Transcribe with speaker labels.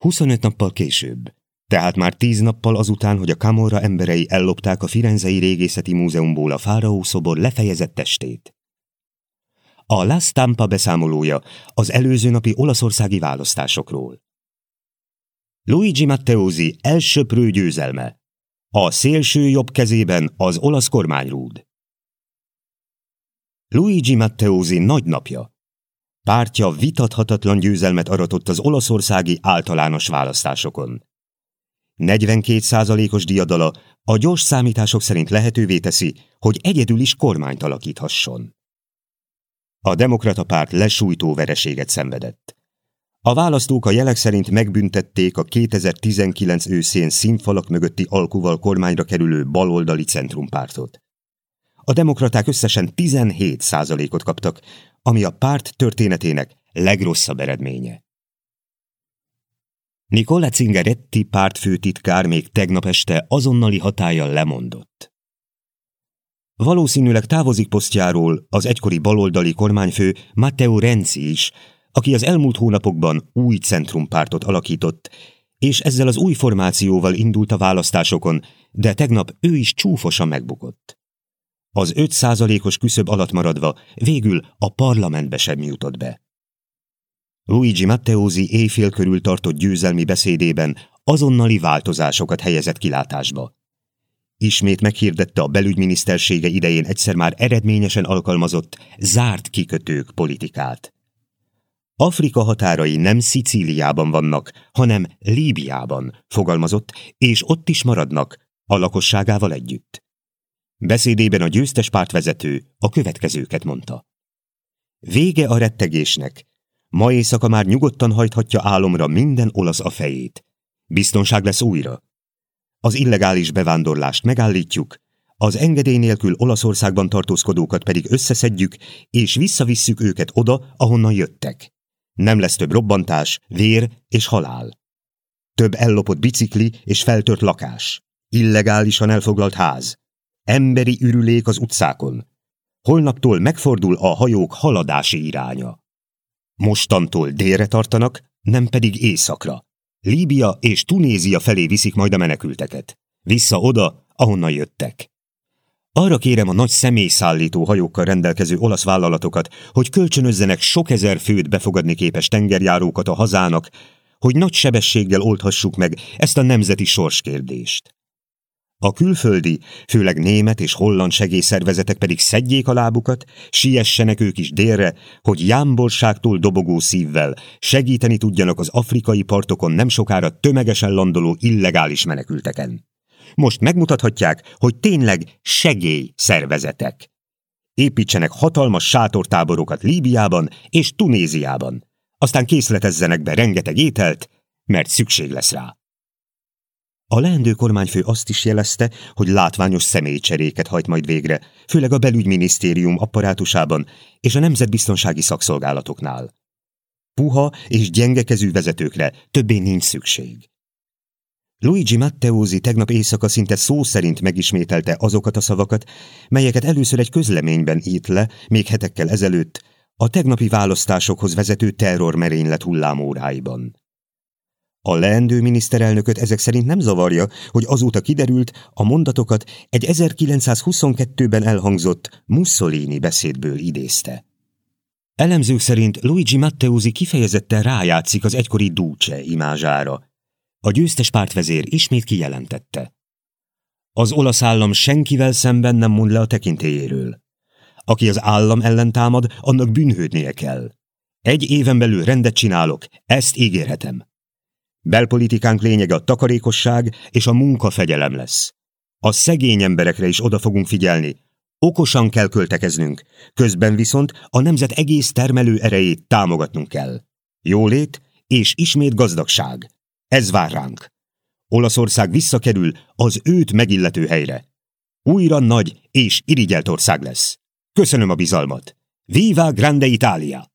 Speaker 1: 25 nappal később, tehát már tíz nappal azután, hogy a Camorra emberei ellopták a Firenzei Régészeti Múzeumból a fáraó szobor lefejezett testét. A La Stampa beszámolója az előző napi olaszországi választásokról. Luigi Matteosi elsöprő győzelme. A szélső jobb kezében az olasz kormányrúd. Luigi Matteosi nagy napja. Pártja vitathatatlan győzelmet aratott az olaszországi általános választásokon. 42%-os diadala a gyors számítások szerint lehetővé teszi, hogy egyedül is kormányt alakíthasson. A demokrata párt lesújtó vereséget szenvedett. A választók a jelek szerint megbüntették a 2019 őszén színfalak mögötti alkuval kormányra kerülő baloldali centrumpártot. A demokraták összesen 17 százalékot kaptak, ami a párt történetének legrosszabb eredménye. Nicola Zingaretti pártfőtitkár még tegnap este azonnali hatállyal lemondott. Valószínűleg távozik posztjáról az egykori baloldali kormányfő Matteo Renzi is, aki az elmúlt hónapokban új centrumpártot alakított, és ezzel az új formációval indult a választásokon, de tegnap ő is csúfosan megbukott. Az 5%-os küszöb alatt maradva végül a parlamentbe sem jutott be. Luigi Matteosi éjfél körül tartott győzelmi beszédében azonnali változásokat helyezett kilátásba. Ismét meghirdette a belügyminisztersége idején egyszer már eredményesen alkalmazott zárt kikötők politikát. Afrika határai nem Szicíliában vannak, hanem Líbiában, fogalmazott, és ott is maradnak, a lakosságával együtt. Beszédében a győztes pártvezető a következőket mondta. Vége a rettegésnek. Ma éjszaka már nyugodtan hajthatja álomra minden olasz a fejét. Biztonság lesz újra. Az illegális bevándorlást megállítjuk, az engedély nélkül Olaszországban tartózkodókat pedig összeszedjük, és visszavisszük őket oda, ahonnan jöttek. Nem lesz több robbantás, vér és halál. Több ellopott bicikli és feltört lakás. Illegálisan elfoglalt ház. Emberi ürülék az utcákon. Holnaptól megfordul a hajók haladási iránya. Mostantól délre tartanak, nem pedig északra. Líbia és Tunézia felé viszik majd a menekülteket. Vissza oda, ahonnan jöttek. Arra kérem a nagy személyszállító hajókkal rendelkező olasz vállalatokat, hogy kölcsönözzenek sok ezer főt befogadni képes tengerjárókat a hazának, hogy nagy sebességgel oldhassuk meg ezt a nemzeti sorskérdést. A külföldi, főleg német és holland segélyszervezetek pedig szedjék a lábukat, siessenek ők is délre, hogy jámborságtól dobogó szívvel segíteni tudjanak az afrikai partokon nem sokára tömegesen landoló illegális menekülteken. Most megmutathatják, hogy tényleg segélyszervezetek. Építsenek hatalmas sátortáborokat Líbiában és Tunéziában. Aztán készletezzenek be rengeteg ételt, mert szükség lesz rá. A leendő kormányfő azt is jelezte, hogy látványos személycseréket hajt majd végre, főleg a belügyminisztérium apparátusában és a nemzetbiztonsági szakszolgálatoknál. Puha és gyengekezű vezetőkre többé nincs szükség. Luigi Matteosi tegnap éjszaka szinte szó szerint megismételte azokat a szavakat, melyeket először egy közleményben írt le, még hetekkel ezelőtt, a tegnapi választásokhoz vezető terrormerénylet hullámóráiban. A leendő miniszterelnököt ezek szerint nem zavarja, hogy azóta kiderült, a mondatokat egy 1922-ben elhangzott Mussolini beszédből idézte. Elemzők szerint Luigi Matteosi kifejezetten rájátszik az egykori Duce imázsára. A győztes pártvezér ismét kijelentette. Az olasz állam senkivel szemben nem mond le a tekintélyéről. Aki az állam ellen támad, annak bűnhődnie kell. Egy éven belül rendet csinálok, ezt ígérhetem. Belpolitikánk lényege a takarékosság és a munkafegyelem lesz. A szegény emberekre is oda fogunk figyelni. Okosan kell költekeznünk, közben viszont a nemzet egész termelő erejét támogatnunk kell. Jólét és ismét gazdagság. Ez vár ránk. Olaszország visszakerül az őt megillető helyre. Újra nagy és irigyelt ország lesz. Köszönöm a bizalmat. Viva Grande Italia!